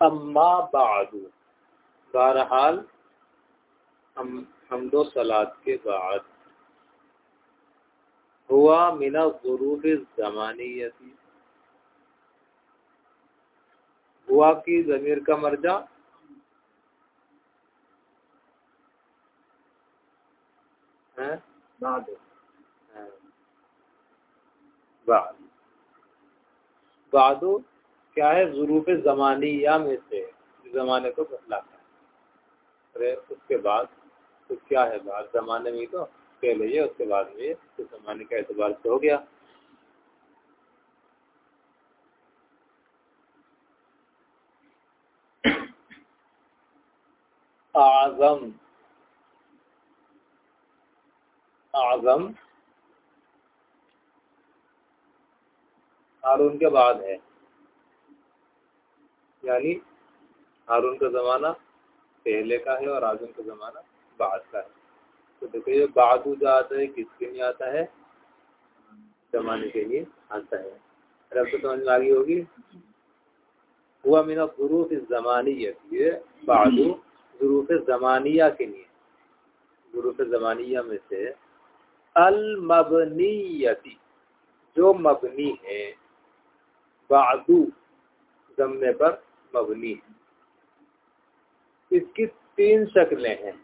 अम्मा बहरहाल हम दो सलाद के बाद हुआ मिना ज़रूफ़ ज़मानीती हुआ की ज़मीर का मर्जा है बाद बादो। क्या है, ज़रूफ़ ज़मानिया में से ज़माने को बतलाता है। अरे, उसके बाद तो क्या है बाद? ज़माने में तो पहले ये, उसके बाद ये तो ज़माने का एतबार से हो गया। आज़म आज़म हारून के बाद है। यानी हारून का ज़माना पहले का है और आज़म का ज़माना बाद का है। तो देखो ये बाद जो आता है, किसके लिए आता है? ज़माने के लिए आता है। अरे अब तो समझ में आ गई होगी। हुआ मीना ज़रूफ ज़मानियत ये बादू ज़रूफ ज़मानिया के लिए। ज़रूफ ज़मानिया में से अल मबनीयती जो मबनी है बादू जमने पर मबनी है। इसकी तीन शक्लें हैं।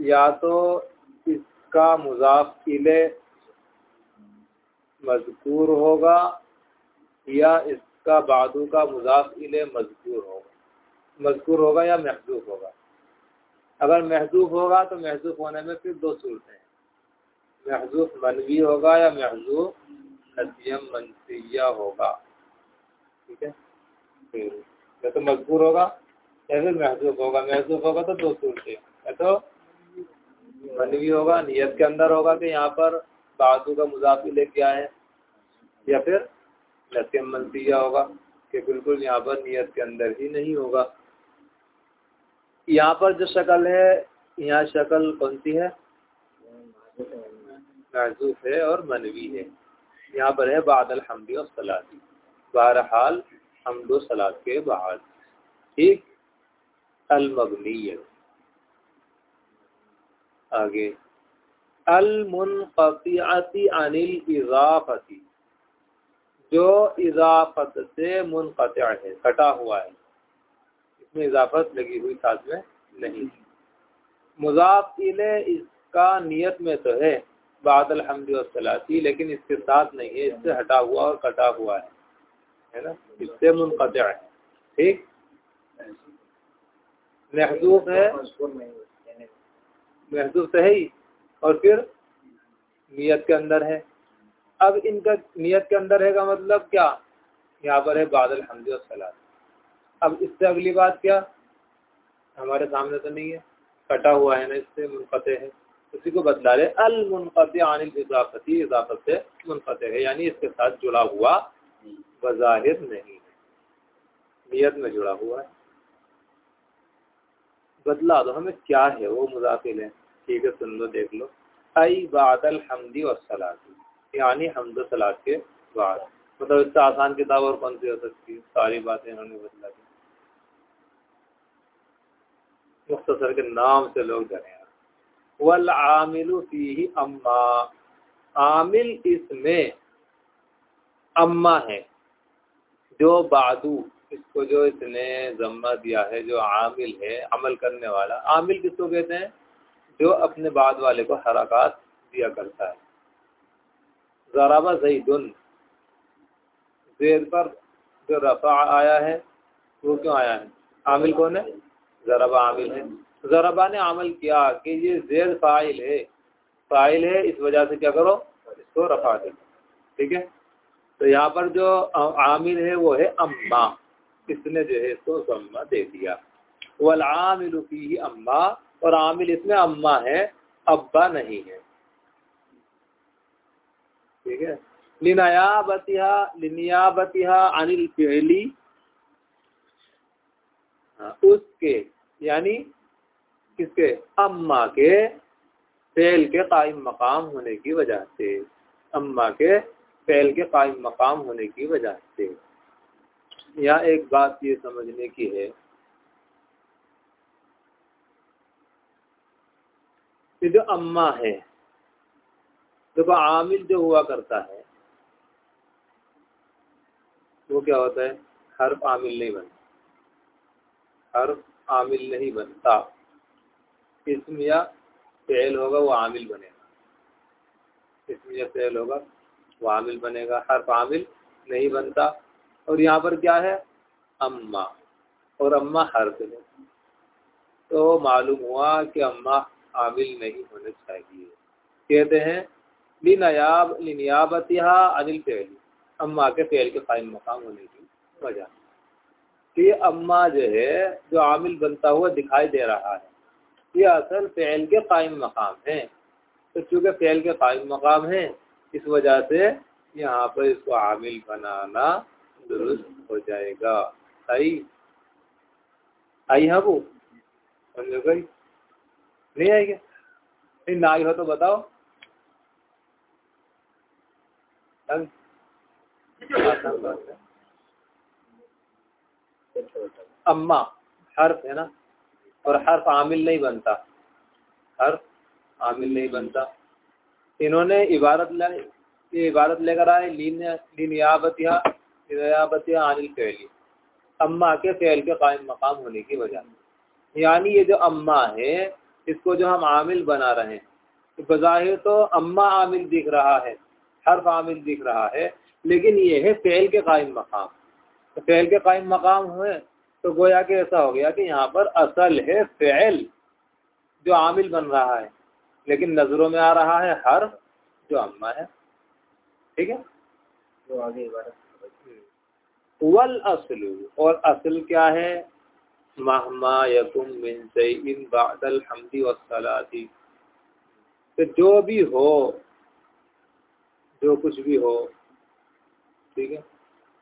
या तो इसका मुजाफ इले मजकूर होगा, या इसका बादू का मुजाफ इले मजकूर होगा। मजकूर होगा या महजूब होगा? अगर महजूब होगा तो महजूब होने में फिर दो सूरतें हैं। महजूब मनवी होगा या महजूब नदियम मनसिया होगा। ठीक है? फिर, या तो मजबूर होगा, या फिर महजूब होगा। महजूब होगा तो दो सूरतें। या तो मनवी होगा, नियत के अंदर होगा कि यहाँ पर बाजू का मुजाफी ले क्या है। या फिर नसीम मनसिया होगा कि बिल्कुल यहाँ पर नियत के अंदर ही नहीं होगा। यहाँ पर जो शक्ल है, यहाँ शक्ल कौन सी है? महजूफ है और मनवी है। यहाँ पर है बादल हमदी और सलाती बहरहाल हमदो सलात के बाद। ठीक अलमबनीय आगे अलमुनक़ती अनिल इजाफती। जो इजाफत से मुनक़ है, कटा हुआ है। इसमें इजाफत लगी हुई साथ में नहीं मुजाफ इसका नियत में तो है। और सलाती, लेकिन इसके साथ नहीं है, इससे हटा हुआ और कटा हुआ है। है ना? इससे मुनक़ है। ठीक? महजूब है। महजूब सही? और फिर? नियत के अंदर है। अब इनका नियत के अंदर है का मतलब क्या? यहाँ पर है बादल हमदी सलाद अब इससे अगली बात क्या? हमारे सामने तो नहीं है। कटा हुआ है ना इससे, मुनकते है। उसी को बदला रहे अल मुनक़ अनिल इजाफती, इजाफत से मुनक़ है, यानी इसके साथ जुड़ा हुआ बज़ाहिर नहीं है। नियत में जुड़ा हुआ है। बदला दो, हमें क्या है वो मुजाफिल है। ठीक है, सुन लो, देख लो। आई बादल हमदी और सलाती, यानी हमद सलाद के बाद। मतलब इससे आसान किताब और कौन सी हो सकती है? सारी बातें इन्होंने बदला दी। मुख्तसर के नाम से लोग डरे वल आमिल फ़ी अम्मा। आमिल इसमें अम्मा है, जो बादू, इसको जो इसने जम्मा दिया है, जो आमिल है, अमल करने वाला। आमिल किसको कहते हैं? जो अपने बाद वाले को हरकत दिया करता है। जराबा जईदुन जेर पर जो रफा आया है, वो क्यों आया है? आमिल कौन है? जराबा आमिल है। जराबा ने अमल किया कि ये जेर फ़ाइल है। फ़ाइल है इस वजह से क्या करो? इसको रफा दे। ठीक है? तो यहाँ पर जो आमिर है वो है अम्मा। इसने जो है इसको अम्मा दे दिया। वल आमिल अम्मा। और आमिल इसमें अम्मा है अब्बा नहीं है। ठीक है? लिनायाबतिहा लिनियाबतिहा अनिल फिली हाँ, उसके यानी किसके? अम्मा के फेल के कायम मकाम होने की वजह से। अम्मा के फैल के कायम मकाम होने की वजह से। यहाँ एक बात ये समझने की है। कि जो अम्मा है देखो आमिल जो हुआ करता है, वो क्या होता है? हर आमिल नहीं बनता। हर आमिल नहीं बनता। इसम या फेल होगा, वो आमिल बनेगा। इसम या फेल होगा, वो आमिल बनेगा। हर आमिल नहीं बनता। और यहाँ पर क्या है? अम्मा। और अम्मा हर्फ है। तो मालूम हुआ कि अम्मा आमिल नहीं होने चाहिए। कहते हैं, लिनयाब लिनियाबतिहा अनिल फेल अम्मा के फेल के कायम मकाम होने की वजह ये अम्मा जो है, जो आमिल बनता हुआ दिखाई दे रहा है। ये असल फेल के कायम मकाम है। तो चूँकि फेल के कायम मकाम है इस वजह से यहाँ पर इसको आमिल बनाना दुरुस्त हो जाएगा। आई आई हाँ वो? समझो गई नहीं आई क्या? नहीं ना आई हो तो बताओ। अम्मा हर्फ है ना? और हर्फ आमिल नहीं बनता। हर्फ आमिल नहीं बनता। इन्होंने इबारत ले इबारत लेकर आए, लीन, लीनियाबतिया आनिल फैली। अम्मा के फैल के कायम मकाम होने की वजह। यानी ये जो अम्मा है, इसको जो हम आमिल बना रहे हैं। तो बज़ाहिर तो अम्मा आमिल दिख रहा है, हर आमिल दिख रहा है, लेकिन ये है फैल के कायम मकाम। तो फैल के कायम मकाम हुए तो गोया कि ऐसा हो गया कि यहाँ पर असल है फैल जो आमिल बन रहा है। लेकिन नज़रों में आ रहा है हर जो अम्मा है। ठीक है? तो आगे वल असल और असल क्या है? महमा यकुम मिन इन बादल हमदी वसलाती तो जो भी हो जो कुछ भी हो ठीक है?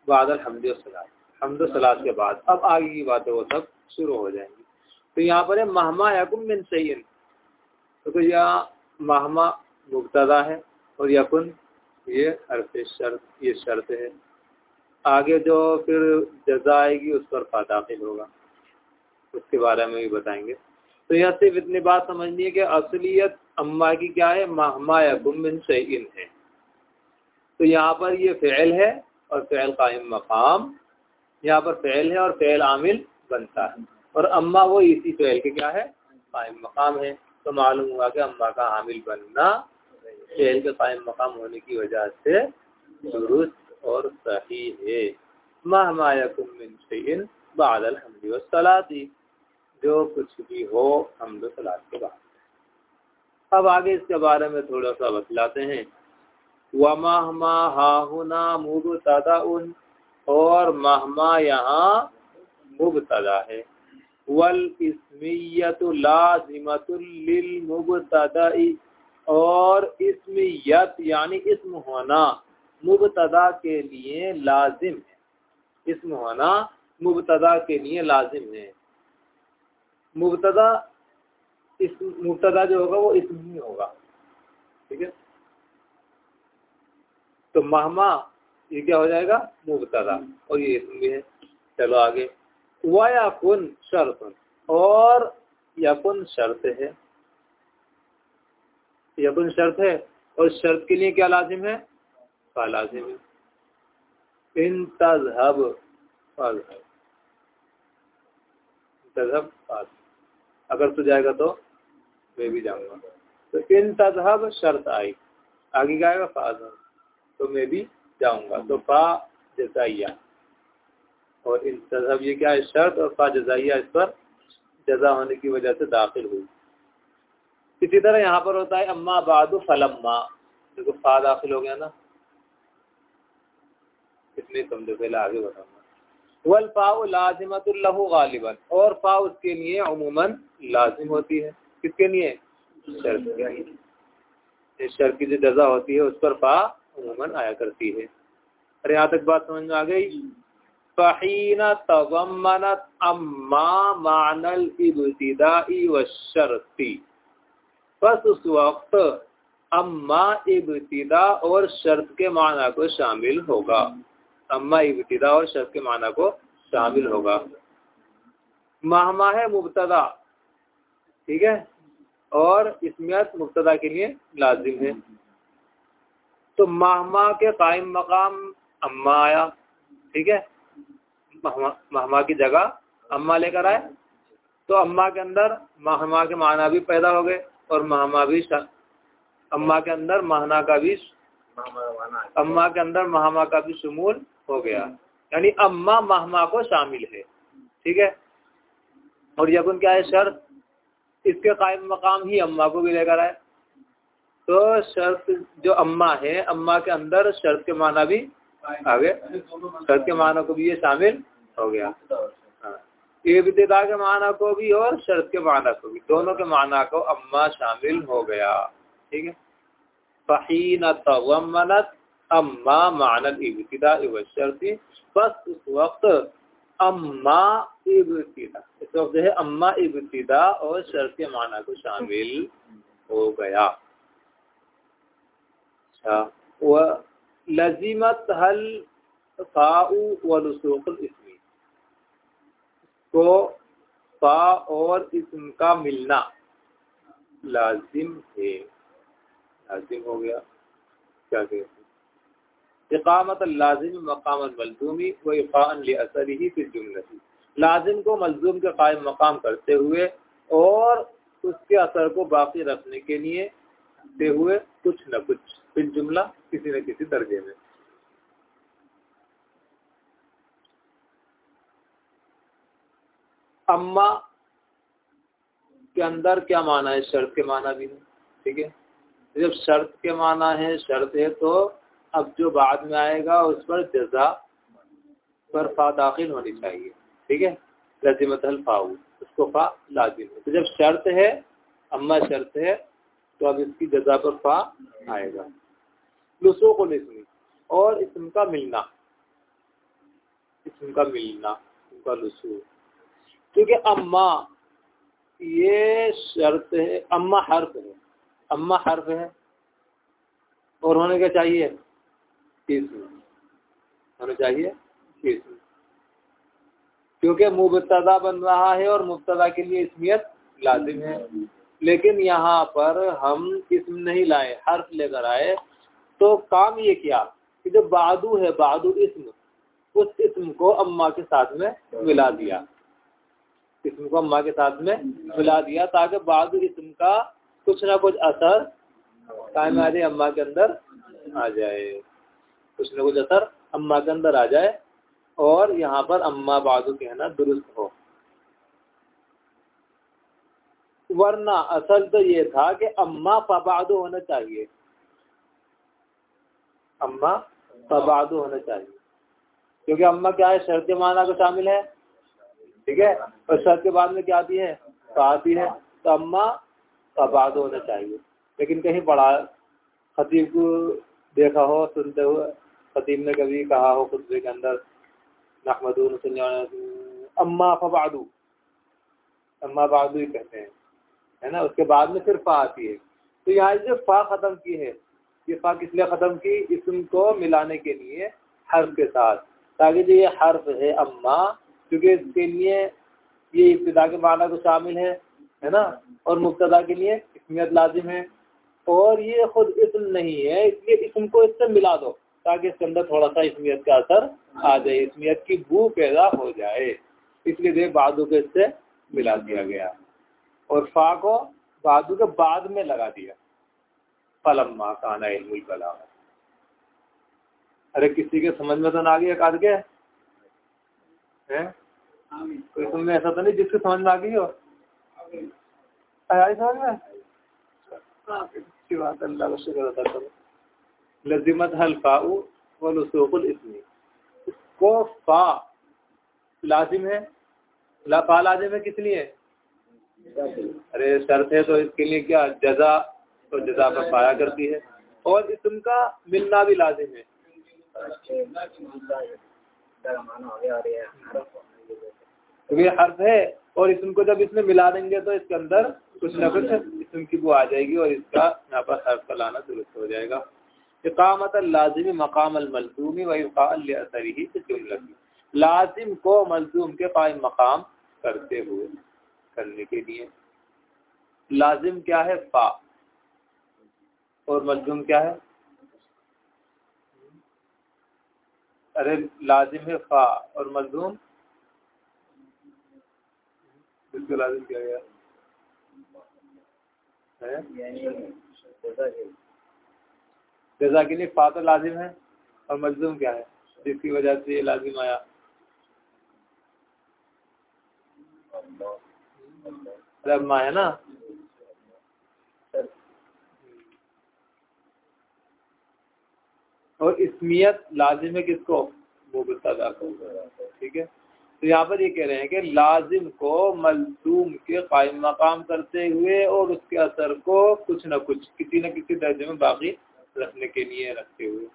बादल हमदी वसलात हमद सलात के बाद। अब आगे की बातें वो सब शुरू हो जाएँगी। तो यहाँ पर है महमा यकुम मिन सईन तो, यह महमा मुबतदा है और यकुन ये हरफ शर्त ये शर्त है। आगे जो फिर जजा आएगी उस पर फा दाखिल होगा। उसके बारे में भी बताएँगे। तो यह सिर्फ़ इतनी बात समझनी है कि असलियत अम्मा की क्या है? महमा बिन शैन है। तो यहाँ पर ये फ़ैल है और फ़ैल कायम मकाम यहाँ पर फ़ैल है और फ़ैल आमिल बनता है। और अम्मा वो इसी फ़ैल के क्या है? कायम मकाम है। तो मालूम हुआ कि अम्मा का आमिल बनना फ़ैल के कायम मकाम होने की वजह से दुरुस्त और सही है। महमायकुमिन बादल हमदी जो कुछ भी हो हमद सलाद के बाद। अब आगे इसके बारे में थोड़ा सा बतलाते हैं। वमहमा हाहुना मुबतदा उन और महमा यहाँ मुबतदा है। वल इसमियत लाजिमतुल लिल मुबतदाई और इसमियत यानी इसम होना मुबतदा के लिए लाजिम है। इसम होना मुबतदा के लिए लाजिम है। मुबतदा इस मुबतदा जो होगा वो इसम ही होगा। ठीक है? तो महमा ये क्या हो जाएगा? मुबतदा और ये इसम भी है। चलो आगे। वयाकुन शर्त और यकुन शर्त है। यकुन शर्त है। और शर्त के लिए क्या लाजिम है? का लाजिम है। इन तजहब तजहब अगर तू जाएगा तो मैं भी जाऊँगा। तो इन तजहब शर्त आई। आगे क्या आएगा? फाज तो मैं भी जाऊँगा। तो फा जजाइया। और इन तजहब ये क्या है? शर्त और फा जजाइया इस पर जजा होने की वजह से दाखिल हुई। इसी तरह यहाँ पर होता है, अम्मा बादू फलम्मा। देखो, फा दाखिल हो गया ना। इसलिए समझो, पहले आगे बताऊँगा। वल पाओ लाजिमतुल्लहु गालिबन। और पा उसके लिए अमूमन लाजिम होती है। किसके लिए? शर्त शर्त की जो जजा होती है, उस पर पा अमूमन आया करती है। अरे यहाँ तक बात समझ में आ गई? बस उस वक्त अम्मा इब्तिदा और शर्त के माना को शामिल होगा। अम्मा इब्तिदा और शर्त के माना को शामिल होगा। महमा है मुबतदा, ठीक है? और इसमियत मुबतदा के लिए लाजिम है। तो महमा के कायम मकाम अम्मा आया ठीक है? महमा की जगह अम्मा लेकर आए। तो अम्मा के अंदर महमा के माना भी पैदा हो गए और महमा भी अम्मा के अंदर महना का भी अम्मा के अंदर महमा का भी शमूल हो गया। यानी अम्मा महमा को शामिल है ठीक है? और यकुन क्या है शर्त इसके कायम मकाम ही अम्मा को भी लेकर आए। तो शर्त जो अम्मा है, अम्मा के अंदर शर्त के माना भी आ गए शर्त के माना को भी ये शामिल हो गया। हाँ। इब्तदा के माना को भी और शर्त के माना को भी, दोनों के माना को अम्मा शामिल हो गया। ठीक है? फ़हीन तवमनत अम्मा मानल इब्तदा शर्ती बस उस वक्त अम्मा इब्तदा इस वक्त है अम्मा इब्तदा और शर्त के माना को शामिल हो गया। अच्छा वह लजीमत हल फ़ाऊ वलसूक़ इसमी। को फ़ा और इसम का मिलना लाजिम है। लाजिम हो गया। क्या कहते इकामत लाजिम मकाम मलजूमी व इफ़ान असर ही फिर जुमलती। लाजिम को मलजूम के कायम मकाम करते हुए और उसके असर को बाकी रखने के लिए दे हुए कुछ न कुछ। फिर जुमला किसी न किसी दर्जे में। अम्मा के अंदर क्या माना है? शर्त के माना भी है, ठीक है? जब शर्त के माना है, शर्त है तो अब जो बाद में आएगा उस पर जजा पर फा दाखिल होनी चाहिए, ठीक है? लजिमत फाऊ उसको फा लाजिम तो जब शर्त है, अम्मा शर्त है तो अब इसकी जजा पर फा आएगा। लुसो को लिसमी और इसम का मिलना इसम का मिलना उनका लुसू। क्योंकि अम्मा, ये शर्त है, अम्मा हर्फ है, अम्मा हर्फ है। और होने क्या चाहिए? इसम होना चाहिए इसम क्योंकि मुबतदा बन रहा है और मुबतदा के लिए इसमियत लाजिम है। लेकिन यहाँ पर हम इसम नहीं लाए, हर्फ लेकर आए तो काम ये किया कि जो बादू है बादू इसम, उस इसम को अम्मा के साथ में मिला दिया। इसम को अम्मा के साथ में मिला दिया ताकि बादू इसम का कुछ ना कुछ असर कायमारी अम्मा के अंदर आ जाए। कुछ ना कुछ असर अम्मा के अंदर आ जाए और यहाँ पर अम्मा बादू कहना दुरुस्त हो। वरना असल तो ये था कि अम्मा फबादो होना चाहिए। अम्मा फबादो होना चाहिए। क्योंकि अम्मा क्या है, शर्त माना को शामिल है। ठीक है? और शर्त के बाद में क्या आती है? आती है। तो अम्मा फबादो होना चाहिए। लेकिन कहीं पढ़ा खतीब को देखा हो, सुनते हुए, खतीब ने कभी कहा हो, खुतबे के अंदर, नहमदून अम्मा फबादू। अम्मा बादू ही कहते हैं। है ना? उसके बाद में फिर फा आती है। तो यहाँ जो फा ख़त्म की है ये फा किस लिए ख़त्म की इसम को मिलाने के लिए हर्फ के साथ। ताकि जो ये हर्फ है अम्मा, क्योंकि इसके लिए ये इब्तदा के माना को शामिल है है ना? और मुबतदा के लिए इसमियत लाजिम है। और ये खुद इसम नहीं है, इसलिए इसम को इससे मिला दो, ताकि इसके अंदर थोड़ा सा इसमियत का असर आ जाए, इसमियत की बू पैदा हो जाए। इसलिए देख बादू को इससे मिला दिया गया। और फा को बादू के बाद में लगा दिया। फलम्मा काना इल्मुल कलाम अरे किसी के समझ में तो ना आ गई काद के? हैं? कोई तुमने ऐसा तो नहीं जिसके समझ में आ गई हो? आई समझ में? अच्छी बात अल्लाह का शुक्र अदा करो। लजिमत हल फाऊ वलसूकुल इसमी। इसको फा लाजिम है? ला फा लाजिम है किस लिए? अरे शर्त है तो इसके लिए क्या? जजा तो जजा पर पाया करती है। और इसम का मिलना भी लाजिम है। तो ये हर्फ है, और इसम को जब इसमें मिला देंगे तो इसके अंदर कुछ ना कुछ इसम की वो आ जाएगी, और इसका यहाँ पर हर्फ का लाना दुरुस्त हो जाएगा। इकामत लाजिमी मकाम अलमलजूमी वसरी ही जुमला लाजिम को मलजूम के कायम मकाम करते हुए, करने के लिए। लाजिम क्या है? फा। और मलजूम क्या है? अरे लाजिम है फा और मलजूम बिल्कुल लाजिम क्या गया? जजा के लिए फा तो लाजिम है और मलजूम क्या है? जिसकी वजह से ये लाजिम आया। लम्मा है ना? और इसमियत लाजिम है किसको मुबतदा को ठीक है? तो यहाँ पर ये कह रहे हैं कि लाजिम को मलजूम के कायम मकाम करते हुए और उसके असर को कुछ न कुछ, किसी न किसी दर्जे में बाकी रखने के लिए रखते हुए।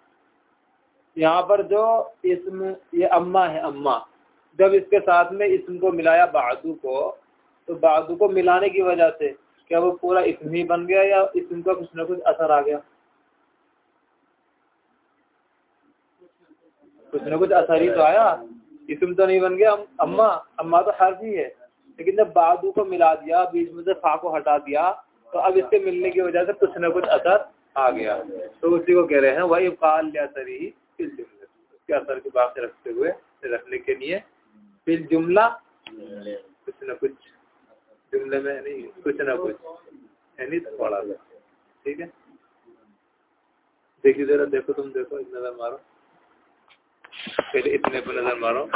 यहाँ पर जो इसम, ये अम्मा है, अम्मा। जब इसके साथ में इसम को मिलाया बादू को तो बादू को मिलाने की वजह से क्या वो पूरा इसम ही बन गया या इसम का कुछ ना कुछ असर आ गया? कुछ ना कुछ असर ही तो आया। इसम तो नहीं बन गया। अम्मा अम्मा तो हर ही है। लेकिन जब बादू को मिला दिया, बीच में से फा को हटा दिया तो अब इसके मिलने की वजह से कुछ न कुछ असर आ गया। तो उसी को कह रहे हैं, वही काल असर ही उसके असर के बात रखते हुए, रखने के लिए फिर जुमला। कुछ न कुछ, जुमले में नहीं, कुछ न कुछ। यानी थोड़ा सा ठीक है? देखिए जरा, देखो तुम देखो नज़र मारो। फिर इतने पर नजर मारो